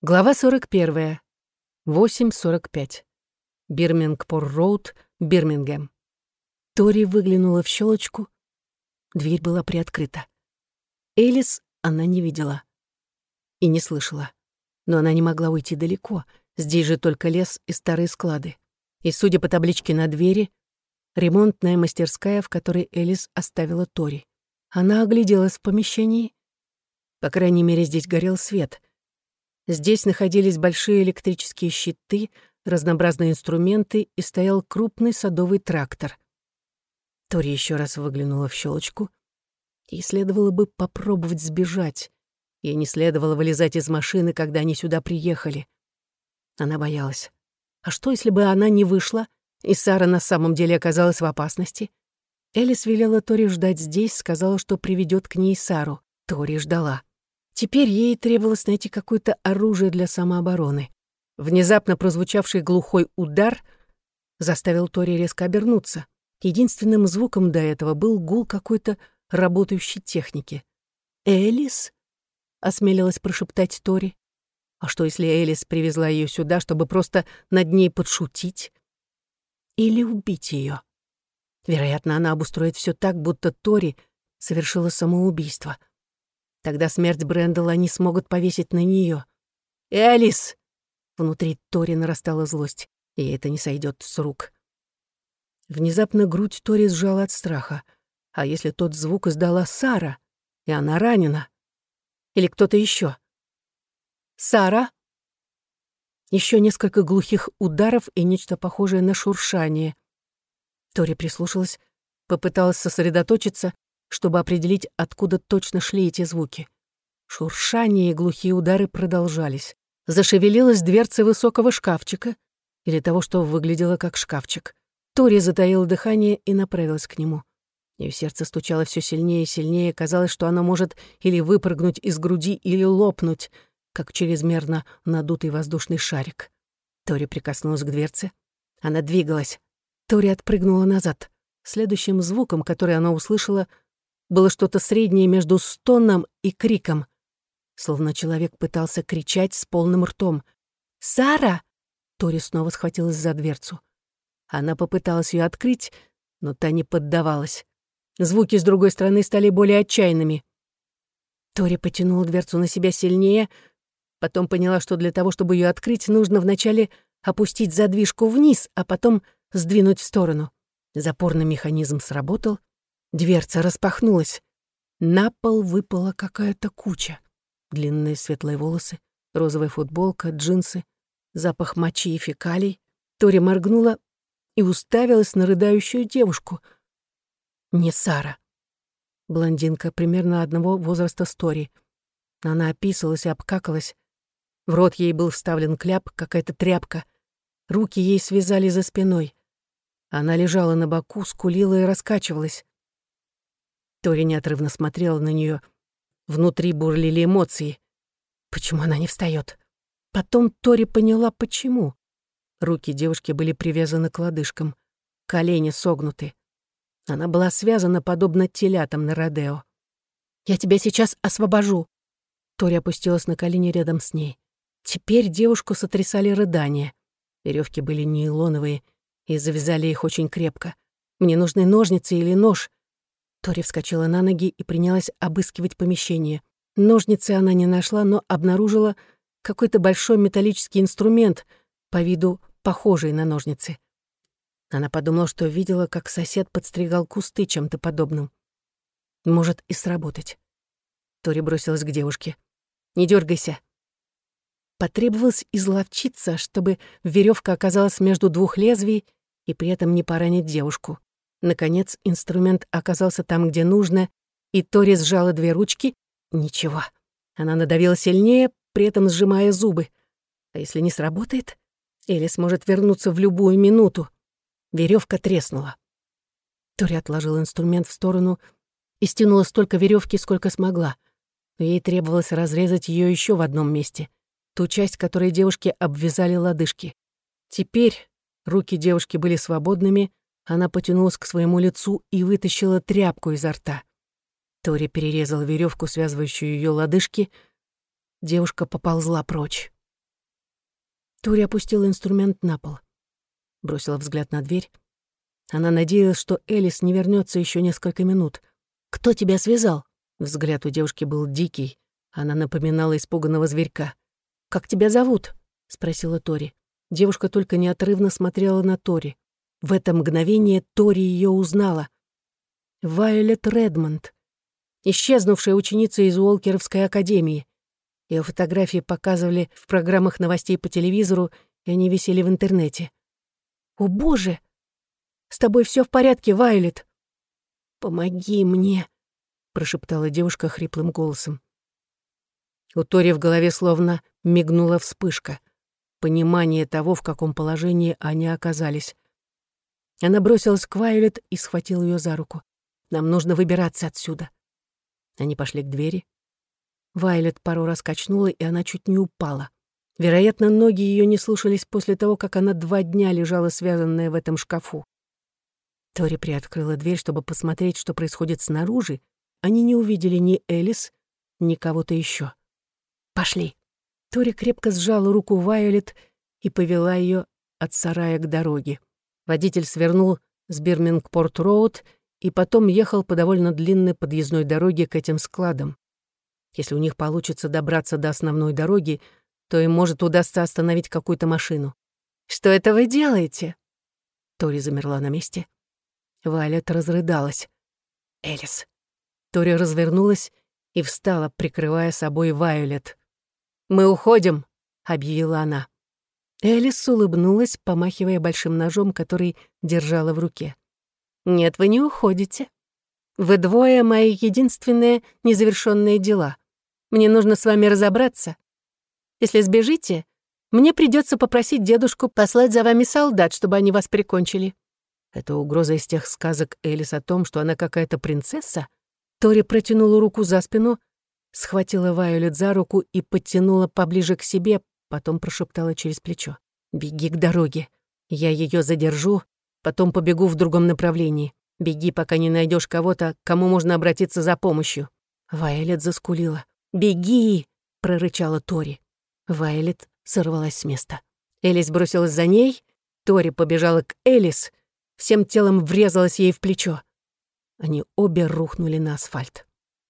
Глава 41. 8.45. Бирмингпор-роуд, Бирмингем. Тори выглянула в щелочку. Дверь была приоткрыта. Элис она не видела и не слышала. Но она не могла уйти далеко. Здесь же только лес и старые склады. И, судя по табличке на двери, ремонтная мастерская, в которой Элис оставила Тори. Она огляделась в помещении. По крайней мере, здесь горел свет — Здесь находились большие электрические щиты, разнообразные инструменты и стоял крупный садовый трактор. Тори еще раз выглянула в щелочку. Ей следовало бы попробовать сбежать. Ей не следовало вылезать из машины, когда они сюда приехали. Она боялась. А что, если бы она не вышла, и Сара на самом деле оказалась в опасности? Элис велела Тори ждать здесь, сказала, что приведет к ней Сару. Тори ждала. Теперь ей требовалось найти какое-то оружие для самообороны. Внезапно прозвучавший глухой удар заставил Тори резко обернуться. Единственным звуком до этого был гул какой-то работающей техники. «Элис?» — осмелилась прошептать Тори. А что, если Элис привезла ее сюда, чтобы просто над ней подшутить? Или убить ее? Вероятно, она обустроит все так, будто Тори совершила самоубийство — Тогда смерть Брэндала они смогут повесить на нее. «Элис!» Внутри Тори нарастала злость, и это не сойдет с рук. Внезапно грудь Тори сжала от страха. А если тот звук издала Сара, и она ранена? Или кто-то еще? «Сара!» Еще несколько глухих ударов и нечто похожее на шуршание. Тори прислушалась, попыталась сосредоточиться, чтобы определить, откуда точно шли эти звуки. Шуршание и глухие удары продолжались. Зашевелилась дверца высокого шкафчика, или того, что выглядело как шкафчик. Тори затаила дыхание и направилась к нему. Ее сердце стучало все сильнее и сильнее, казалось, что оно может или выпрыгнуть из груди, или лопнуть, как чрезмерно надутый воздушный шарик. Тори прикоснулась к дверце. Она двигалась. Тори отпрыгнула назад. Следующим звуком, который она услышала, было что-то среднее между стоном и криком. Словно человек пытался кричать с полным ртом. «Сара!» Тори снова схватилась за дверцу. Она попыталась ее открыть, но та не поддавалась. Звуки с другой стороны стали более отчаянными. Тори потянула дверцу на себя сильнее, потом поняла, что для того, чтобы ее открыть, нужно вначале опустить задвижку вниз, а потом сдвинуть в сторону. Запорный механизм сработал, Дверца распахнулась. На пол выпала какая-то куча. Длинные светлые волосы, розовая футболка, джинсы, запах мочи и фекалий. Тори моргнула и уставилась на рыдающую девушку. Не Сара. Блондинка примерно одного возраста с Тори. Она описывалась и обкакалась. В рот ей был вставлен кляп, какая-то тряпка. Руки ей связали за спиной. Она лежала на боку, скулила и раскачивалась. Тори неотрывно смотрела на нее. Внутри бурлили эмоции. Почему она не встает? Потом Тори поняла, почему. Руки девушки были привязаны к лодыжкам, колени согнуты. Она была связана, подобно телятам на Родео. «Я тебя сейчас освобожу!» Тори опустилась на колени рядом с ней. Теперь девушку сотрясали рыдания. Веревки были нейлоновые, и завязали их очень крепко. Мне нужны ножницы или нож. Тори вскочила на ноги и принялась обыскивать помещение. Ножницы она не нашла, но обнаружила какой-то большой металлический инструмент, по виду похожий на ножницы. Она подумала, что видела, как сосед подстригал кусты чем-то подобным. Может и сработать. Тори бросилась к девушке. «Не дергайся. Потребовалось изловчиться, чтобы веревка оказалась между двух лезвий и при этом не поранить девушку. Наконец, инструмент оказался там, где нужно, и Тори сжала две ручки. Ничего. Она надавила сильнее, при этом сжимая зубы. А если не сработает? Или сможет вернуться в любую минуту. Веревка треснула. Тори отложила инструмент в сторону и стянула столько веревки, сколько смогла. Но ей требовалось разрезать ее еще в одном месте. Ту часть, которой девушки обвязали лодыжки. Теперь руки девушки были свободными, она потянулась к своему лицу и вытащила тряпку изо рта. Тори перерезала веревку, связывающую ее лодыжки. Девушка поползла прочь. Тури опустила инструмент на пол. Бросила взгляд на дверь. Она надеялась, что Элис не вернется еще несколько минут. «Кто тебя связал?» Взгляд у девушки был дикий. Она напоминала испуганного зверька. «Как тебя зовут?» — спросила Тори. Девушка только неотрывно смотрела на Тори. В это мгновение Тори ее узнала. Вайолет Редмонд, исчезнувшая ученица из Уолкеровской академии. Ее фотографии показывали в программах новостей по телевизору, и они висели в интернете. «О, Боже! С тобой все в порядке, Вайолет?» «Помоги мне!» — прошептала девушка хриплым голосом. У Тори в голове словно мигнула вспышка. Понимание того, в каком положении они оказались. Она бросилась к Вайолет и схватила ее за руку. «Нам нужно выбираться отсюда». Они пошли к двери. Вайлет пару раз качнула, и она чуть не упала. Вероятно, ноги ее не слушались после того, как она два дня лежала связанная в этом шкафу. Тори приоткрыла дверь, чтобы посмотреть, что происходит снаружи. Они не увидели ни Элис, ни кого-то еще. «Пошли!» Тори крепко сжала руку Вайолет и повела ее от сарая к дороге. Водитель свернул с Бирмингпорт-роуд и потом ехал по довольно длинной подъездной дороге к этим складам. Если у них получится добраться до основной дороги, то им может удастся остановить какую-то машину. «Что это вы делаете?» Тори замерла на месте. Вайлет разрыдалась. «Элис». Тори развернулась и встала, прикрывая собой Вайолет. «Мы уходим», — объявила она. Элис улыбнулась, помахивая большим ножом, который держала в руке. «Нет, вы не уходите. Вы двое — мои единственные незавершенные дела. Мне нужно с вами разобраться. Если сбежите, мне придется попросить дедушку послать за вами солдат, чтобы они вас прикончили». Это угроза из тех сказок Элис о том, что она какая-то принцесса? Тори протянула руку за спину, схватила Вайолет за руку и подтянула поближе к себе, потом прошептала через плечо. «Беги к дороге. Я ее задержу, потом побегу в другом направлении. Беги, пока не найдешь кого-то, кому можно обратиться за помощью». Вайолет заскулила. «Беги!» — прорычала Тори. Вайлет сорвалась с места. Элис бросилась за ней, Тори побежала к Элис, всем телом врезалась ей в плечо. Они обе рухнули на асфальт.